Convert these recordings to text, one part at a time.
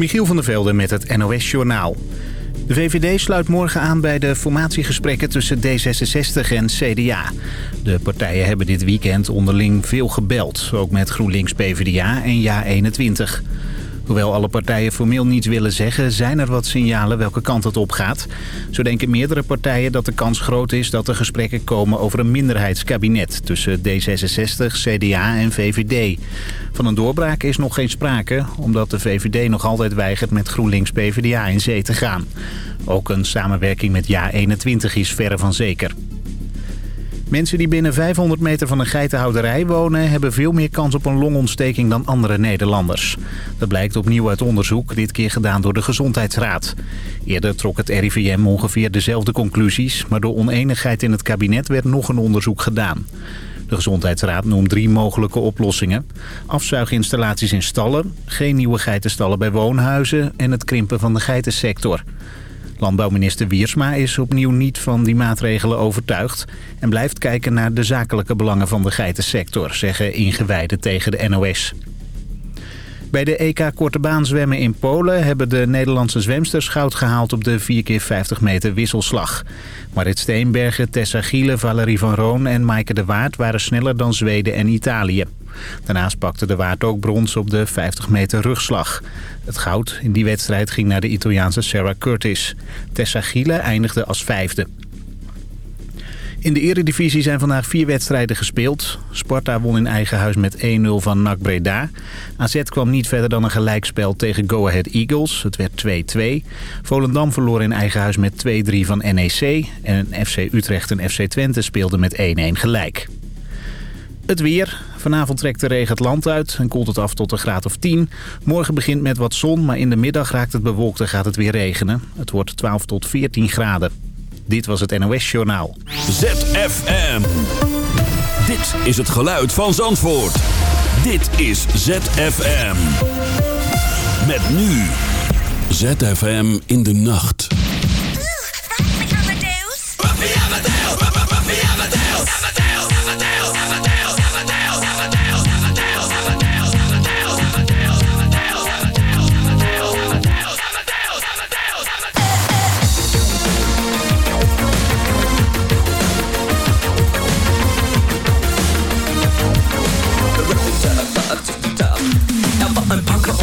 Michiel van der Velde met het NOS-journaal. De VVD sluit morgen aan bij de formatiegesprekken tussen D66 en CDA. De partijen hebben dit weekend onderling veel gebeld, ook met GroenLinks PvdA en JA21. Hoewel alle partijen formeel niets willen zeggen... zijn er wat signalen welke kant het op gaat. Zo denken meerdere partijen dat de kans groot is... dat er gesprekken komen over een minderheidskabinet... tussen D66, CDA en VVD. Van een doorbraak is nog geen sprake... omdat de VVD nog altijd weigert met GroenLinks PvdA in zee te gaan. Ook een samenwerking met JA21 is verre van zeker. Mensen die binnen 500 meter van een geitenhouderij wonen... hebben veel meer kans op een longontsteking dan andere Nederlanders. Dat blijkt opnieuw uit onderzoek, dit keer gedaan door de Gezondheidsraad. Eerder trok het RIVM ongeveer dezelfde conclusies... maar door oneenigheid in het kabinet werd nog een onderzoek gedaan. De Gezondheidsraad noemt drie mogelijke oplossingen. Afzuiginstallaties in stallen, geen nieuwe geitenstallen bij woonhuizen... en het krimpen van de geitensector... Landbouwminister Wiersma is opnieuw niet van die maatregelen overtuigd... en blijft kijken naar de zakelijke belangen van de geitensector... zeggen ingewijden tegen de NOS. Bij de EK Korte Baan zwemmen in Polen hebben de Nederlandse zwemsters goud gehaald op de 4x50 meter wisselslag. Marit Steenbergen, Tessa Giele, Valerie van Roon en Maaike de Waard waren sneller dan Zweden en Italië. Daarnaast pakte de Waard ook brons op de 50 meter rugslag. Het goud in die wedstrijd ging naar de Italiaanse Sarah Curtis. Tessa Giele eindigde als vijfde. In de eredivisie zijn vandaag vier wedstrijden gespeeld. Sparta won in eigen huis met 1-0 van NAC Breda. AZ kwam niet verder dan een gelijkspel tegen Go Ahead Eagles. Het werd 2-2. Volendam verloor in eigen huis met 2-3 van NEC. En FC Utrecht en FC Twente speelden met 1-1 gelijk. Het weer. Vanavond trekt de regen het land uit en koelt het af tot een graad of 10. Morgen begint met wat zon, maar in de middag raakt het bewolkt en gaat het weer regenen. Het wordt 12 tot 14 graden. Dit was het NOS Journaal. ZFM. Dit is het geluid van Zandvoort. Dit is ZFM. Met nu. ZFM in de nacht.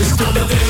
Just gonna be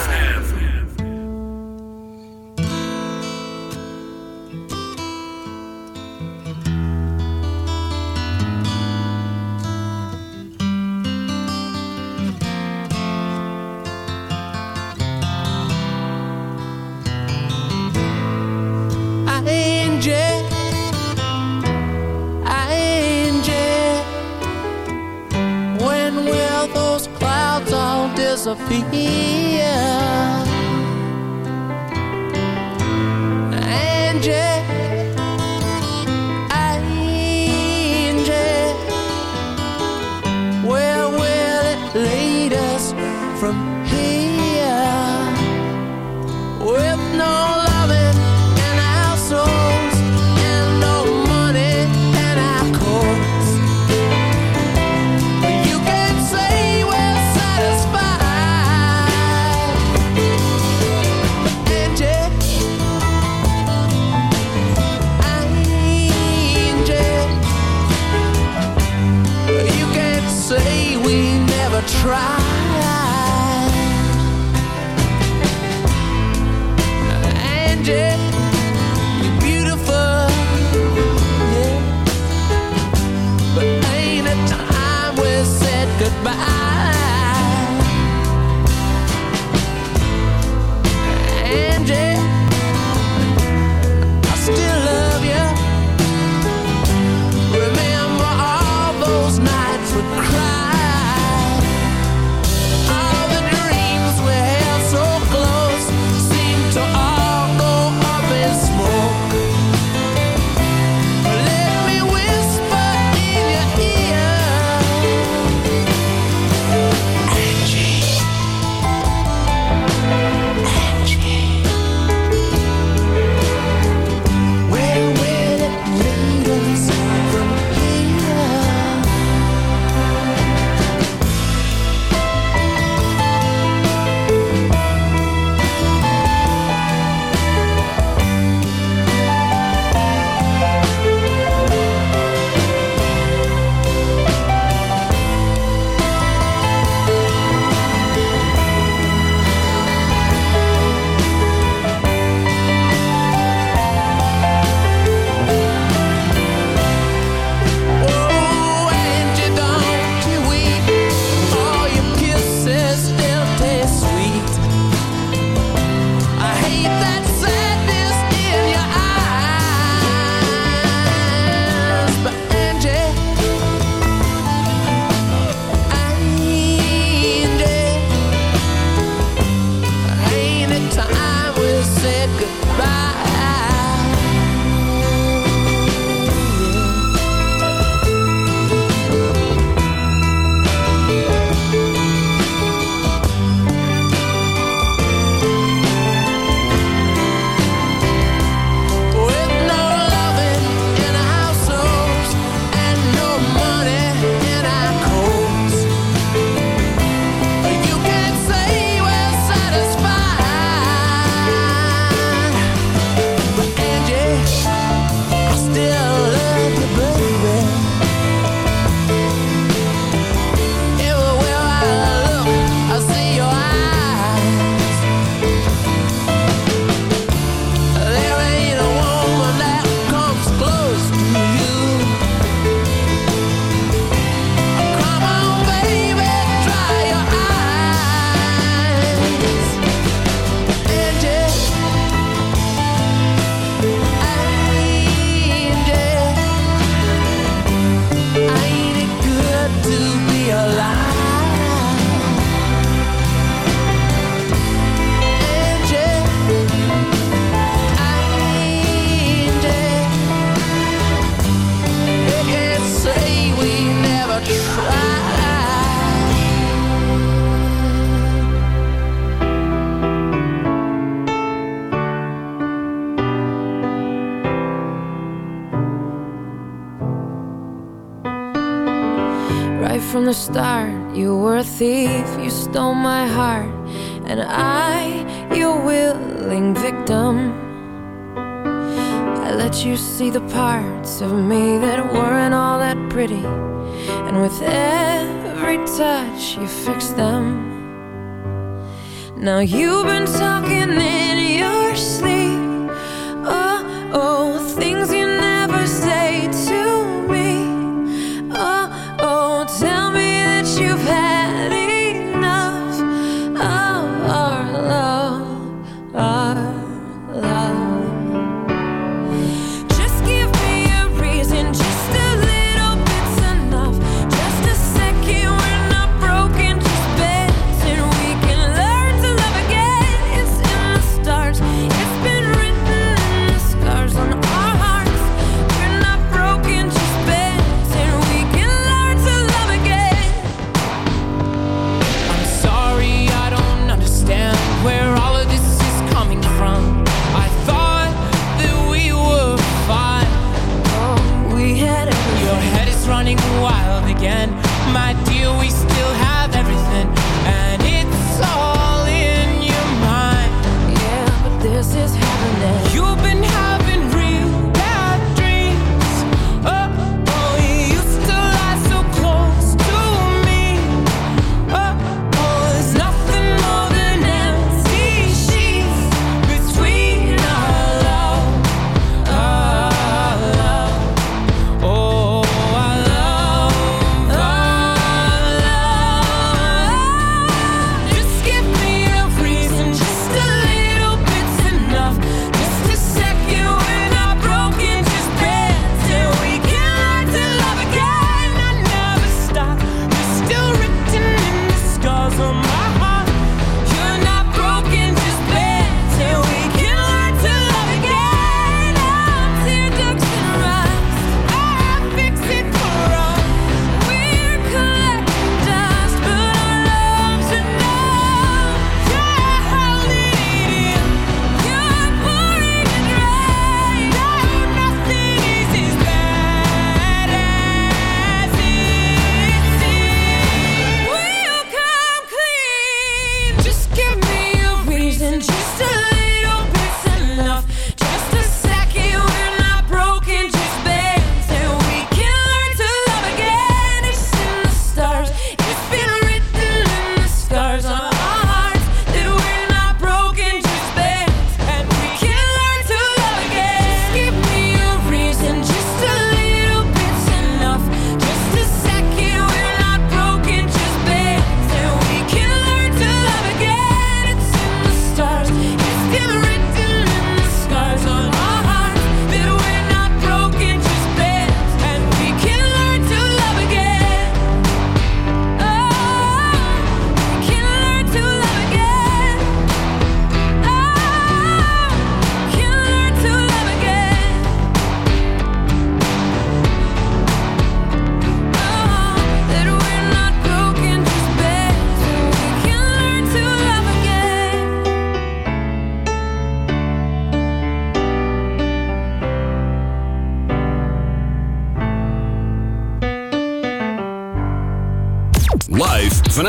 changes talking in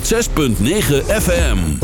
106.9 FM.